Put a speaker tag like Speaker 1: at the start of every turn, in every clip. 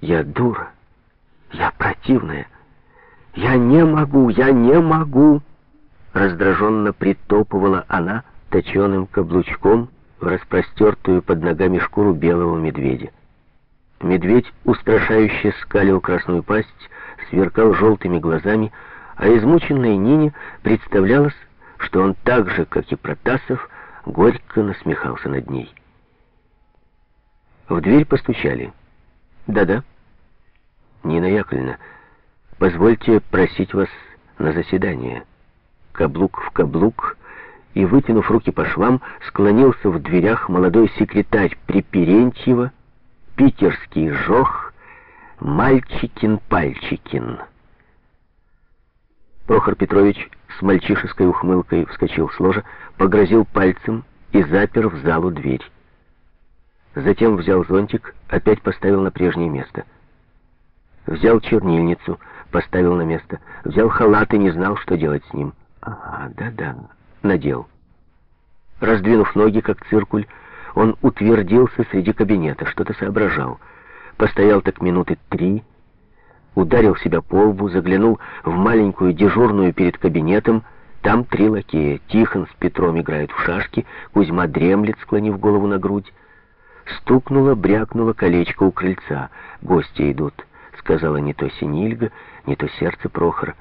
Speaker 1: Я дура. Я противная. Я не могу, я не могу. Раздраженно притопывала она точеным каблучком в распростертую под ногами шкуру белого медведя. Медведь устрашающе скалил красную пасть, сверкал желтыми глазами, а измученной Нине представлялось, что он так же, как и Протасов, горько насмехался над ней. В дверь постучали. «Да-да». «Нина Яковлевна, позвольте просить вас на заседание». Каблук в каблук и, вытянув руки по швам, склонился в дверях молодой секретарь Приперентьева, питерский жох, Мальчикин-Пальчикин. Прохор Петрович с мальчишеской ухмылкой вскочил с ложа, погрозил пальцем и запер в залу дверь. Затем взял зонтик, опять поставил на прежнее место. Взял чернильницу, поставил на место. Взял халат и не знал, что делать с ним. Ага, да-да, надел. Раздвинув ноги, как циркуль, он утвердился среди кабинета, что-то соображал. Постоял так минуты три, ударил себя по лбу, заглянул в маленькую дежурную перед кабинетом. Там три лакея. Тихон с Петром играют в шашки, Кузьма дремлет, склонив голову на грудь. Стукнуло, брякнуло колечко у крыльца. «Гости идут», — сказала не то Синильга, не то сердце Прохора.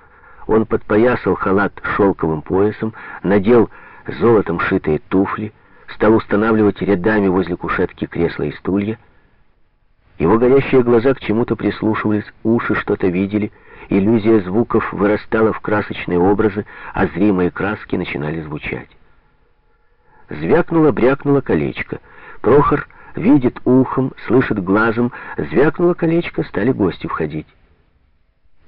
Speaker 1: Он подпоясал халат шелковым поясом, надел золотом шитые туфли, стал устанавливать рядами возле кушетки кресла и стулья. Его горящие глаза к чему-то прислушивались, уши что-то видели, иллюзия звуков вырастала в красочные образы, а зримые краски начинали звучать. Звякнуло-брякнуло колечко. Прохор видит ухом, слышит глазом, звякнуло колечко, стали гости входить.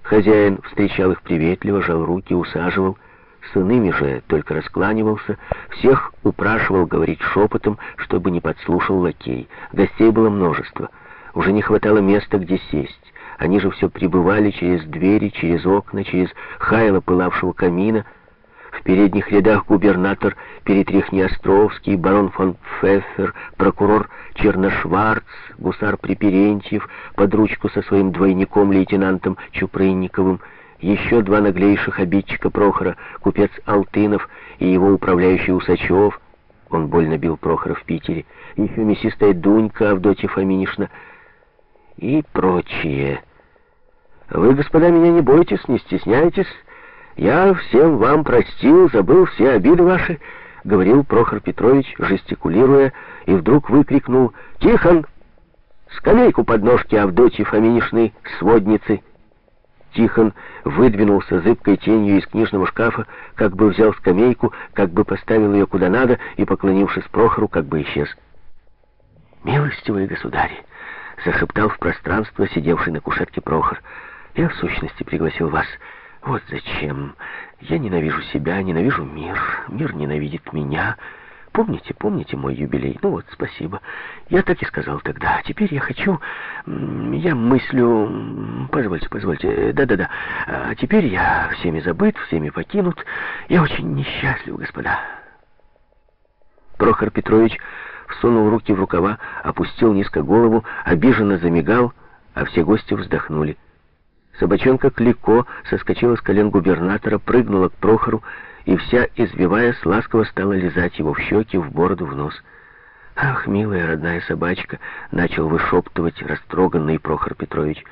Speaker 1: Хозяин встречал их приветливо, жал руки, усаживал. С иными же только раскланивался, всех упрашивал говорить шепотом, чтобы не подслушал лакей. Гостей было множество. Уже не хватало места, где сесть. Они же все прибывали через двери, через окна, через хайло пылавшего камина — в передних рядах губернатор Перетряхни-Островский, барон фон Пфеффер, прокурор Черношварц, гусар Приперентьев, под ручку со своим двойником лейтенантом Чупрынниковым, еще два наглейших обидчика Прохора, купец Алтынов и его управляющий Усачев, он больно бил Прохора в Питере, еще мясистая Дунька Авдотья Фоминишна и прочие. Вы, господа, меня не бойтесь, не стесняйтесь, «Я всем вам простил, забыл все обиды ваши», — говорил Прохор Петрович, жестикулируя, и вдруг выкрикнул «Тихон! Скамейку под ножки Авдотьи Фоминишной сводницы!» Тихон выдвинулся зыбкой тенью из книжного шкафа, как бы взял скамейку, как бы поставил ее куда надо и, поклонившись Прохору, как бы исчез. «Милостивые государи!» — зашептал в пространство сидевший на кушетке Прохор. «Я, в сущности, пригласил вас...» Вот зачем. Я ненавижу себя, ненавижу мир. Мир ненавидит меня. Помните, помните мой юбилей? Ну вот, спасибо. Я так и сказал тогда. Теперь я хочу... Я мыслю... Позвольте, позвольте. Да-да-да. А теперь я всеми забыт, всеми покинут. Я очень несчастлив, господа. Прохор Петрович всунул руки в рукава, опустил низко голову, обиженно замигал, а все гости вздохнули. Собачонка Клико соскочила с колен губернатора, прыгнула к Прохору и вся, извиваясь, ласково стала лизать его в щеки, в бороду, в нос. «Ах, милая родная собачка!» — начал вышептывать растроганный Прохор Петрович.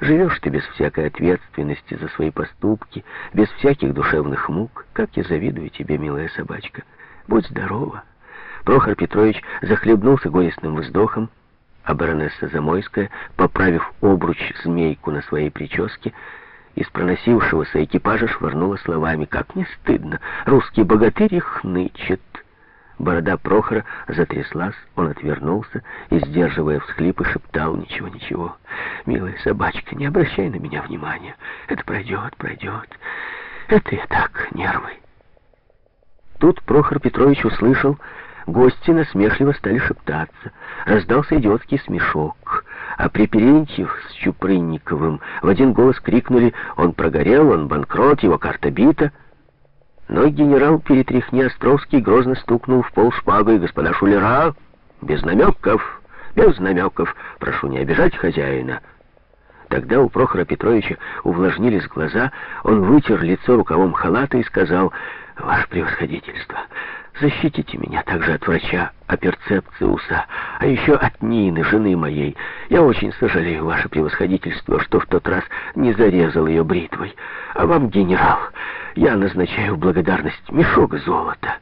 Speaker 1: «Живешь ты без всякой ответственности за свои поступки, без всяких душевных мук. Как я завидую тебе, милая собачка! Будь здорова!» Прохор Петрович захлебнулся горестным вздохом, а баронесса Замойская, поправив обруч змейку на своей прическе, из проносившегося экипажа швырнула словами «Как не стыдно! Русский богатырь их нычет!» Борода Прохора затряслась, он отвернулся и, сдерживая всхлипы, шептал «Ничего, ничего, милая собачка, не обращай на меня внимания. Это пройдет, пройдет. Это я так, нервы». Тут Прохор Петрович услышал, Гости насмешливо стали шептаться. Раздался идиотский смешок. А Приперентьев с Чупрынниковым в один голос крикнули «Он прогорел, он банкрот, его карта бита». Но генерал Перетряхни Островский грозно стукнул в пол шпагой «Господа шулера, без намеков, без намеков, прошу не обижать хозяина». Тогда у Прохора Петровича увлажнились глаза, он вытер лицо рукавом халата и сказал, «Ваше превосходительство, защитите меня также от врача Аперцепциуса, а еще от Нины, жены моей. Я очень сожалею, ваше превосходительство, что в тот раз не зарезал ее бритвой. А вам, генерал, я назначаю в благодарность мешок золота».